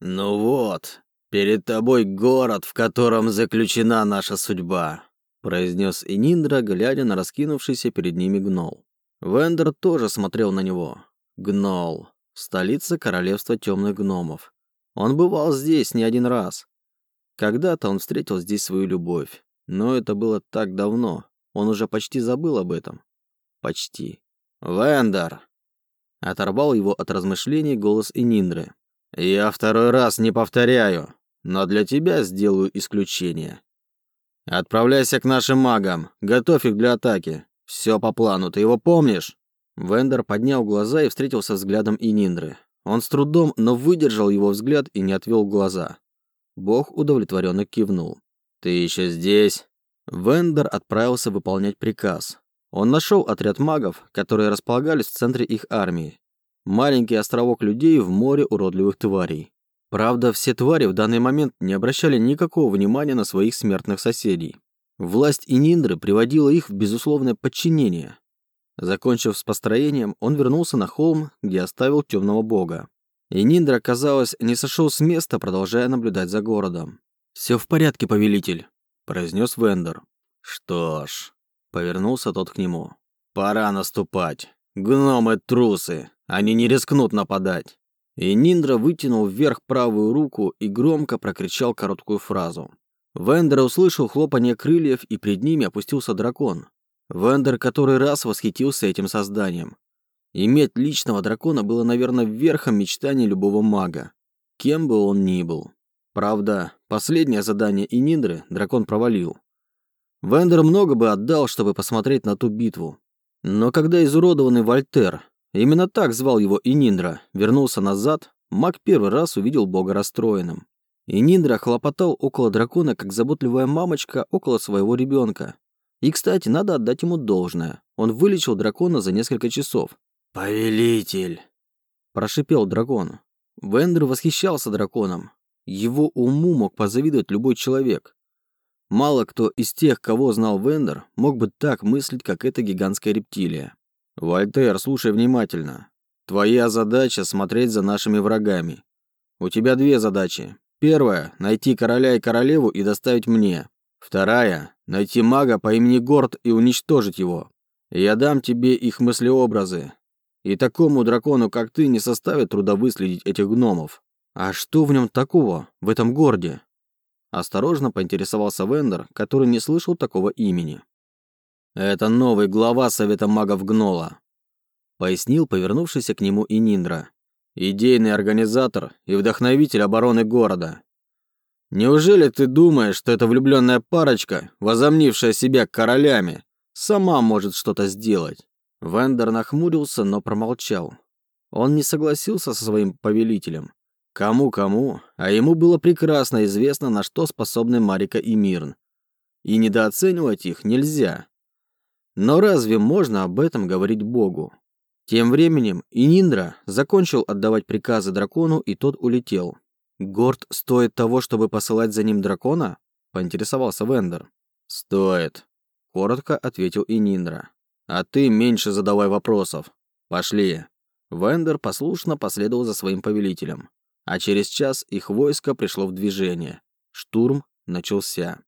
«Ну вот, перед тобой город, в котором заключена наша судьба», произнес Ининдра, глядя на раскинувшийся перед ними гнол. Вендер тоже смотрел на него. Гнол. Столица королевства темных гномов. Он бывал здесь не один раз. Когда-то он встретил здесь свою любовь. Но это было так давно. Он уже почти забыл об этом. Почти. «Вендер!» Оторвал его от размышлений голос Ининдры. «Я второй раз не повторяю, но для тебя сделаю исключение. Отправляйся к нашим магам, готовь их для атаки. Все по плану, ты его помнишь?» Вендер поднял глаза и встретился взглядом Ининдры. Он с трудом, но выдержал его взгляд и не отвел глаза. Бог удовлетворенно кивнул. «Ты еще здесь?» Вендер отправился выполнять приказ. Он нашел отряд магов, которые располагались в центре их армии. Маленький островок людей в море уродливых тварей. Правда, все твари в данный момент не обращали никакого внимания на своих смертных соседей. Власть Ининдры приводила их в безусловное подчинение. Закончив с построением, он вернулся на холм, где оставил темного бога. Ининдра, казалось, не сошел с места, продолжая наблюдать за городом. «Все в порядке, повелитель», – произнес Вендер. «Что ж», Повернулся тот к нему. «Пора наступать. Гномы трусы. Они не рискнут нападать». И Ниндра вытянул вверх правую руку и громко прокричал короткую фразу. Вендер услышал хлопанье крыльев, и перед ними опустился дракон. Вендер который раз восхитился этим созданием. Иметь личного дракона было, наверное, верхом мечтаний любого мага, кем бы он ни был. Правда, последнее задание Ининдры дракон провалил. Вендер много бы отдал, чтобы посмотреть на ту битву. Но когда изуродованный Вольтер, именно так звал его Ининдра, вернулся назад, маг первый раз увидел бога расстроенным. Ининдра хлопотал около дракона, как заботливая мамочка около своего ребенка. И, кстати, надо отдать ему должное. Он вылечил дракона за несколько часов. «Повелитель!» – прошипел дракон. Вендер восхищался драконом. Его уму мог позавидовать любой человек. Мало кто из тех, кого знал Вендер, мог бы так мыслить, как эта гигантская рептилия. «Вольтер, слушай внимательно. Твоя задача – смотреть за нашими врагами. У тебя две задачи. Первая – найти короля и королеву и доставить мне. Вторая – найти мага по имени Горд и уничтожить его. Я дам тебе их мыслеобразы. И такому дракону, как ты, не составит труда выследить этих гномов. А что в нем такого, в этом горде? Осторожно поинтересовался Вендер, который не слышал такого имени. «Это новый глава Совета магов Гнола», — пояснил повернувшийся к нему и Ниндра. «Идейный организатор и вдохновитель обороны города. Неужели ты думаешь, что эта влюбленная парочка, возомнившая себя королями, сама может что-то сделать?» Вендер нахмурился, но промолчал. Он не согласился со своим повелителем. Кому-кому, а ему было прекрасно известно, на что способны Марика и Мирн. И недооценивать их нельзя. Но разве можно об этом говорить Богу? Тем временем Ининдра закончил отдавать приказы дракону, и тот улетел. «Горд стоит того, чтобы посылать за ним дракона?» – поинтересовался Вендер. «Стоит», – коротко ответил Ининдра. «А ты меньше задавай вопросов. Пошли». Вендер послушно последовал за своим повелителем а через час их войско пришло в движение. Штурм начался.